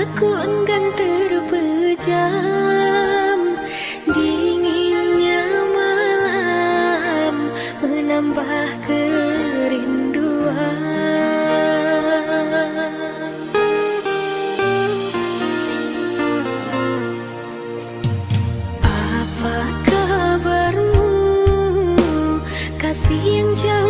Aku enggan terpejam Dinginnya malam Menambah kerinduan. Apa kabarmu? Kasih yang jauh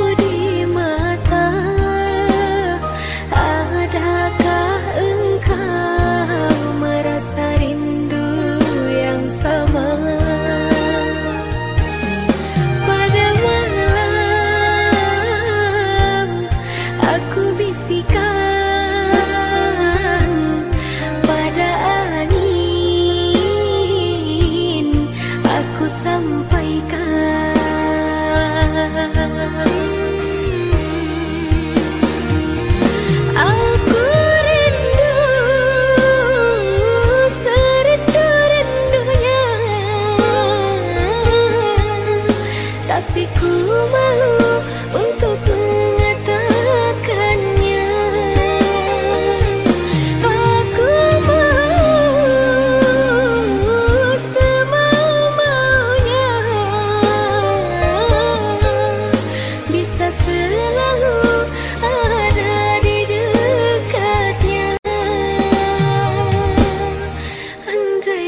kasih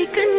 taken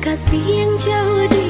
kasih yang jauh di